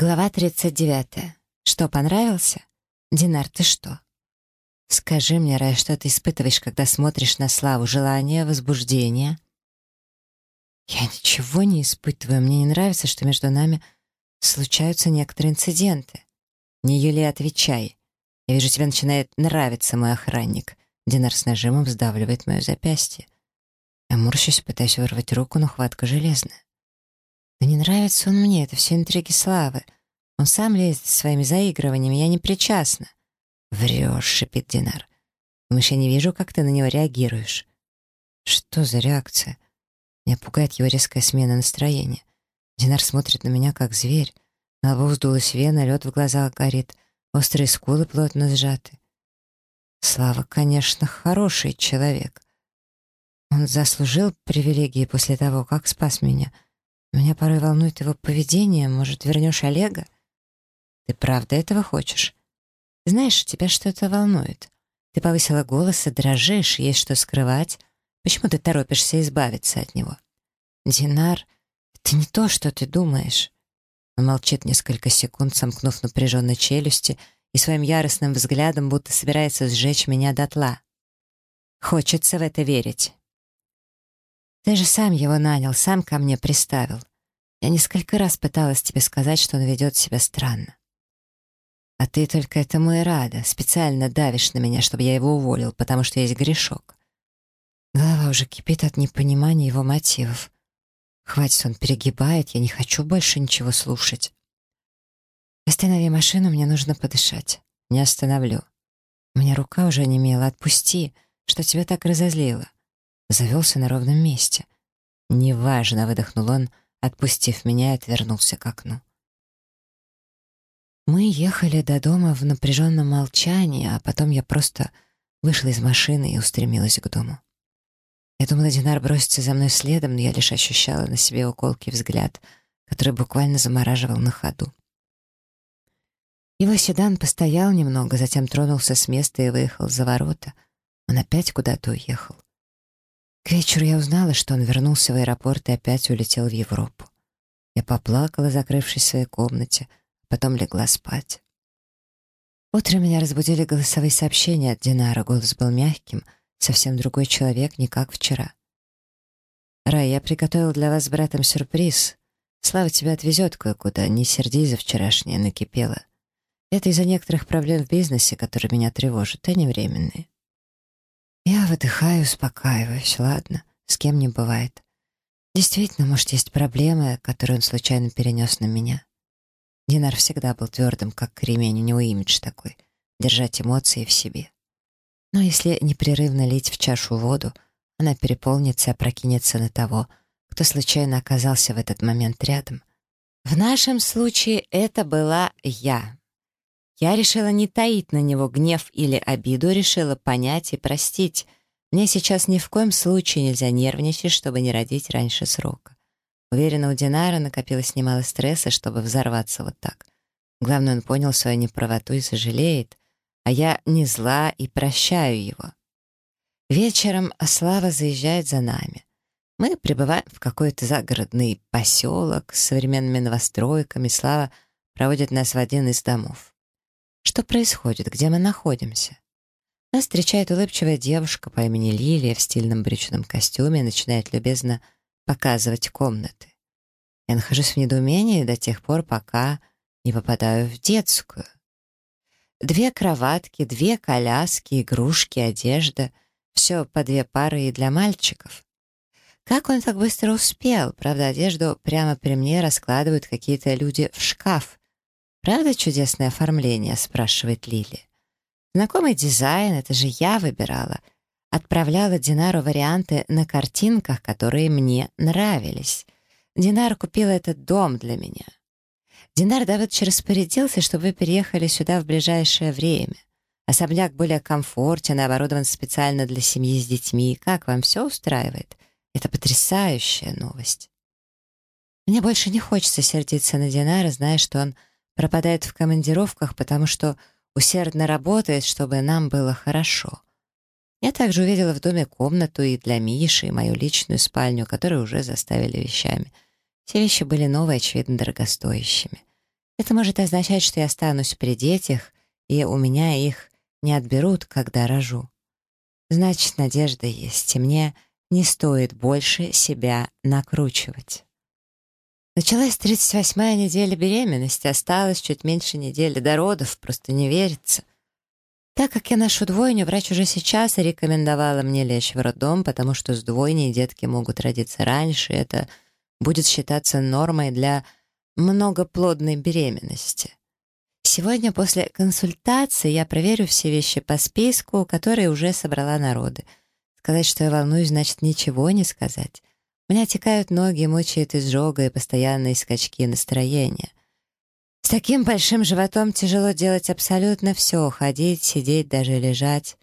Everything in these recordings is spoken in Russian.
Глава 39. Что, понравился? Динар, ты что? Скажи мне, Рай, что ты испытываешь, когда смотришь на Славу? Желание, возбуждение? Я ничего не испытываю. Мне не нравится, что между нами случаются некоторые инциденты. Не Юли, отвечай. Я вижу, тебе начинает нравиться мой охранник. Динар с нажимом сдавливает мое запястье. Я морщусь, пытаюсь вырвать руку, но хватка железная. Да не нравится он мне, это все интриги Славы. Он сам лезет своими заигрываниями, я не причастна. Врешь, шипит Динар. Думаешь, я не вижу, как ты на него реагируешь? Что за реакция? Меня пугает его резкая смена настроения. Динар смотрит на меня, как зверь. На лбу вздулась вена, лед в глазах горит, острые скулы плотно сжаты. Слава, конечно, хороший человек. Он заслужил привилегии после того, как спас меня — меня порой волнует его поведение. Может, вернешь Олега? Ты правда этого хочешь? Знаешь, тебя что-то волнует. Ты повысила голос и дрожишь, есть что скрывать. Почему ты торопишься избавиться от него? Динар, это не то, что ты думаешь. Он молчит несколько секунд, сомкнув напряженной челюсти и своим яростным взглядом будто собирается сжечь меня дотла. Хочется в это верить. Ты же сам его нанял, сам ко мне приставил. Я несколько раз пыталась тебе сказать, что он ведет себя странно. А ты только этому и рада, специально давишь на меня, чтобы я его уволил, потому что есть грешок. Голова уже кипит от непонимания его мотивов. Хватит, он перегибает, я не хочу больше ничего слушать. Останови машину, мне нужно подышать. Не остановлю. У меня рука уже немела, отпусти, что тебя так разозлило. Завелся на ровном месте. «Неважно», — выдохнул он, отпустив меня и отвернулся к окну. Мы ехали до дома в напряженном молчании, а потом я просто вышла из машины и устремилась к дому. Я думала, Динар бросится за мной следом, но я лишь ощущала на себе уколкий взгляд, который буквально замораживал на ходу. Его седан постоял немного, затем тронулся с места и выехал за ворота. Он опять куда-то уехал. К вечеру я узнала, что он вернулся в аэропорт и опять улетел в Европу. Я поплакала, закрывшись в своей комнате, потом легла спать. Утром меня разбудили голосовые сообщения от Динара. Голос был мягким, совсем другой человек, не как вчера. «Рай, я приготовил для вас с братом сюрприз. Слава тебя отвезет кое-куда, не сердись за вчерашнее, накипело. Это из-за некоторых проблем в бизнесе, которые меня тревожат, они временные. Я выдыхаю, успокаиваюсь. Ладно, с кем не бывает. Действительно, может, есть проблемы, которые он случайно перенес на меня. Динар всегда был твердым, как кремень, у него имидж такой — держать эмоции в себе. Но если непрерывно лить в чашу воду, она переполнится и опрокинется на того, кто случайно оказался в этот момент рядом. В нашем случае это была я. Я решила не таить на него гнев или обиду, решила понять и простить. Мне сейчас ни в коем случае нельзя нервничать, чтобы не родить раньше срока. Уверена, у Динара накопилось немало стресса, чтобы взорваться вот так. Главное, он понял свою неправоту и сожалеет, а я не зла и прощаю его. Вечером Слава заезжает за нами. Мы прибываем в какой-то загородный поселок с современными новостройками. Слава проводит нас в один из домов. Что происходит? Где мы находимся? Нас встречает улыбчивая девушка по имени Лилия в стильном брючном костюме и начинает любезно показывать комнаты. Я нахожусь в недоумении до тех пор, пока не попадаю в детскую. Две кроватки, две коляски, игрушки, одежда — все по две пары и для мальчиков. Как он так быстро успел? Правда, одежду прямо при мне раскладывают какие-то люди в шкаф. «Правда чудесное оформление?» — спрашивает Лили. «Знакомый дизайн, это же я выбирала. Отправляла Динару варианты на картинках, которые мне нравились. Динар купил этот дом для меня. Динар Давыдович распорядился, чтобы вы переехали сюда в ближайшее время. Особняк более комфортен и оборудован специально для семьи с детьми. Как вам все устраивает? Это потрясающая новость. Мне больше не хочется сердиться на Динара, зная, что он пропадает в командировках, потому что усердно работает, чтобы нам было хорошо. Я также увидела в доме комнату и для Миши, и мою личную спальню, которую уже заставили вещами. Все вещи были новые, очевидно, дорогостоящими. Это может означать, что я останусь при детях, и у меня их не отберут, когда рожу. Значит, надежда есть, и мне не стоит больше себя накручивать. Началась 38-я неделя беременности, осталось чуть меньше недели до родов, просто не верится. Так как я ношу двойню, врач уже сейчас рекомендовала мне лечь в роддом, потому что с двойней детки могут родиться раньше, это будет считаться нормой для многоплодной беременности. Сегодня после консультации я проверю все вещи по списку, которые уже собрала народы. Сказать, что я волнуюсь, значит ничего не сказать. Меня текают ноги, мучает изжога и постоянные скачки настроения. С таким большим животом тяжело делать абсолютно все — ходить, сидеть, даже лежать.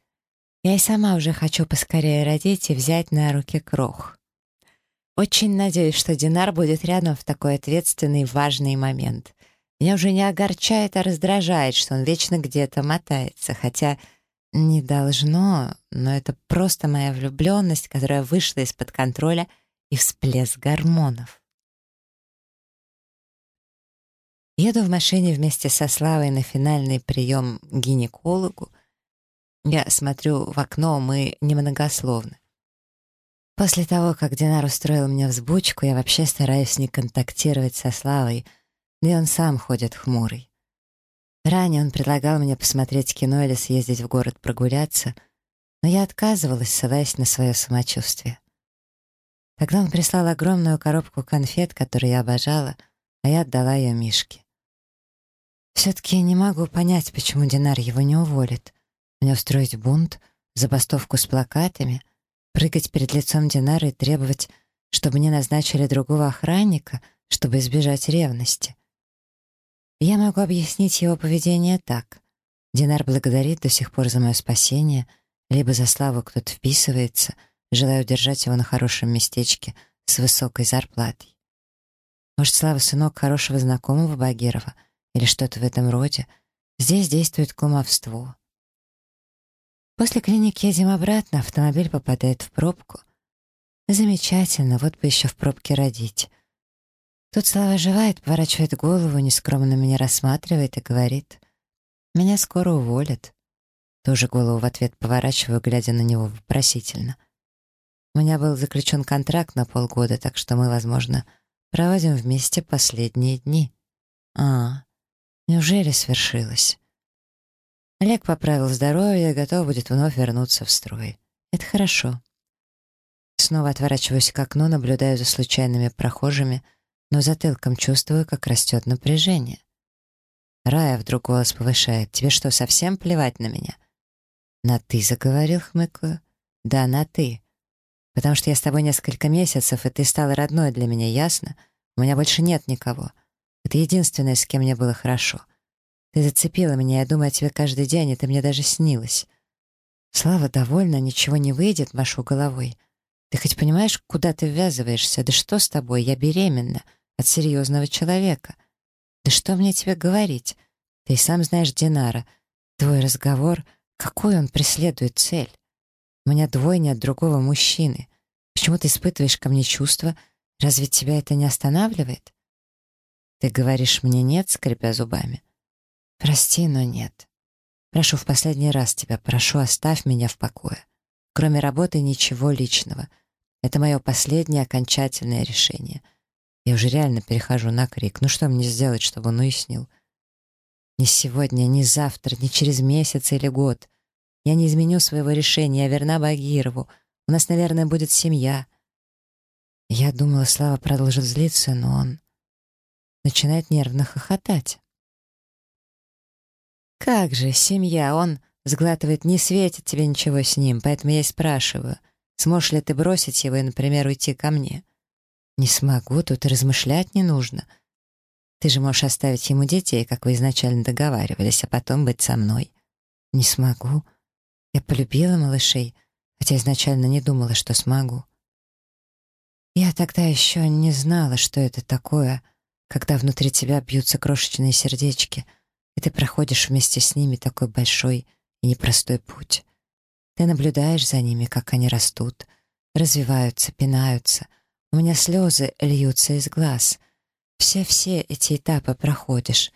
Я и сама уже хочу поскорее родить и взять на руки крох. Очень надеюсь, что Динар будет рядом в такой ответственный важный момент. Меня уже не огорчает, а раздражает, что он вечно где-то мотается, хотя не должно, но это просто моя влюбленность, которая вышла из-под контроля — и всплеск гормонов. Еду в машине вместе со Славой на финальный прием к гинекологу. Я смотрю в окно, мы немногословны. После того, как Динар устроил мне взбучку, я вообще стараюсь не контактировать со Славой, да и он сам ходит хмурый. Ранее он предлагал мне посмотреть кино или съездить в город прогуляться, но я отказывалась, ссылаясь на свое самочувствие. Тогда он прислал огромную коробку конфет, которую я обожала, а я отдала ее Мишке. Все-таки не могу понять, почему Динар его не уволит. Мне устроить бунт, забастовку с плакатами, прыгать перед лицом Динара и требовать, чтобы мне назначили другого охранника, чтобы избежать ревности. Я могу объяснить его поведение так. Динар благодарит до сих пор за мое спасение, либо за славу кто-то вписывается — желая удержать его на хорошем местечке с высокой зарплатой. Может, Слава сынок хорошего знакомого Багирова или что-то в этом роде. Здесь действует кумовство. После клиники едем обратно, автомобиль попадает в пробку. Замечательно, вот бы еще в пробке родить. Тут Слава оживает, поворачивает голову, нескромно меня рассматривает и говорит, «Меня скоро уволят». Тоже голову в ответ поворачиваю, глядя на него вопросительно. У меня был заключен контракт на полгода, так что мы, возможно, проводим вместе последние дни. А, неужели свершилось? Олег поправил здоровье и готов будет вновь вернуться в строй. Это хорошо. Снова отворачиваюсь к окну, наблюдаю за случайными прохожими, но затылком чувствую, как растет напряжение. Рая вдруг голос повышает. «Тебе что, совсем плевать на меня?» «На «ты» заговорил, хмыкаю. «Да, на «ты». Потому что я с тобой несколько месяцев, и ты стала родной для меня, ясно? У меня больше нет никого. Это единственное, с кем мне было хорошо. Ты зацепила меня, я думаю о тебе каждый день, и ты мне даже снилась. Слава довольна, ничего не выйдет, машу головой. Ты хоть понимаешь, куда ты ввязываешься? Да что с тобой? Я беременна от серьезного человека. Да что мне тебе говорить? Ты и сам знаешь Динара. Твой разговор, какой он преследует цель? У меня двойня от другого мужчины. Почему ты испытываешь ко мне чувства? Разве тебя это не останавливает? Ты говоришь мне «нет», скрипя зубами. Прости, но нет. Прошу в последний раз тебя, прошу, оставь меня в покое. Кроме работы ничего личного. Это мое последнее окончательное решение. Я уже реально перехожу на крик. Ну что мне сделать, чтобы он уяснил? Ни сегодня, ни завтра, ни через месяц или год. Я не изменю своего решения, я верна Багирову. У нас, наверное, будет семья. Я думала, Слава продолжит злиться, но он начинает нервно хохотать. «Как же, семья, он...» Сглатывает, не светит тебе ничего с ним, поэтому я и спрашиваю, сможешь ли ты бросить его и, например, уйти ко мне? Не смогу, тут и размышлять не нужно. Ты же можешь оставить ему детей, как вы изначально договаривались, а потом быть со мной. Не смогу. Я полюбила малышей, хотя изначально не думала, что смогу. Я тогда еще не знала, что это такое, когда внутри тебя бьются крошечные сердечки, и ты проходишь вместе с ними такой большой и непростой путь. Ты наблюдаешь за ними, как они растут, развиваются, пинаются. У меня слезы льются из глаз. Все-все эти этапы проходишь,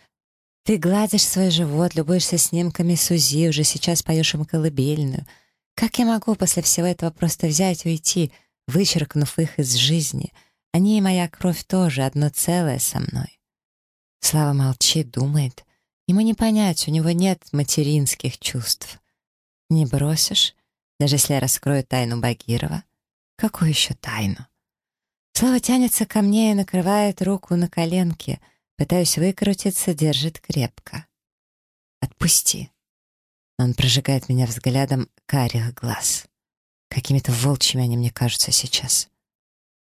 Ты гладишь свой живот, любуешься снимками Сузи, уже сейчас поешь им колыбельную. Как я могу после всего этого просто взять и уйти, вычеркнув их из жизни? Они и моя кровь тоже одно целое со мной. Слава молчит, думает. Ему не понять, у него нет материнских чувств. Не бросишь, даже если я раскрою тайну Багирова? Какую еще тайну? Слава тянется ко мне и накрывает руку на коленке. Пытаюсь выкрутиться, держит крепко. «Отпусти». Он прожигает меня взглядом карих глаз. Какими-то волчьими они мне кажутся сейчас.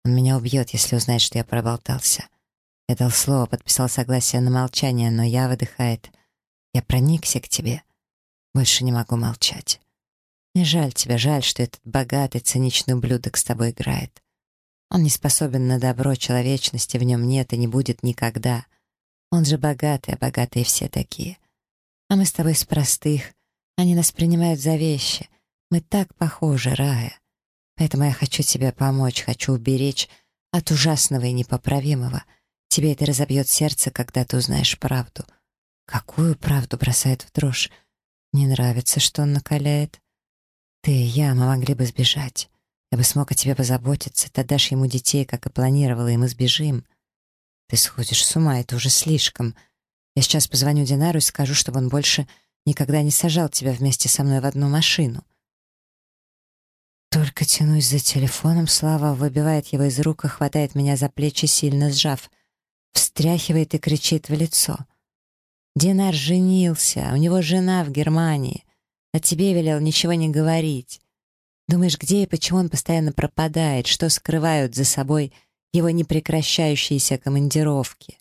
Он меня убьет, если узнает, что я проболтался. Я дал слово, подписал согласие на молчание, но я выдыхает. Я проникся к тебе. Больше не могу молчать. Мне жаль тебя, жаль, что этот богатый, циничный ублюдок с тобой играет. Он не способен на добро, человечности в нем нет и не будет никогда. Он же богатый, а богатые все такие. А мы с тобой с простых. Они нас принимают за вещи. Мы так похожи, Рая. Поэтому я хочу тебе помочь, хочу уберечь от ужасного и непоправимого. Тебе это разобьет сердце, когда ты узнаешь правду. Какую правду бросает в дрожь? Не нравится, что он накаляет. Ты и я, мы могли бы сбежать. Я бы смог о тебе позаботиться. Ты отдашь ему детей, как и планировала, и мы сбежим. Ты сходишь с ума, это уже слишком. Я сейчас позвоню Динару и скажу, чтобы он больше никогда не сажал тебя вместе со мной в одну машину. Только тянусь за телефоном, Слава выбивает его из рук и хватает меня за плечи, сильно сжав. Встряхивает и кричит в лицо. «Динар женился, у него жена в Германии. А тебе велел ничего не говорить. Думаешь, где и почему он постоянно пропадает, что скрывают за собой его непрекращающиеся командировки?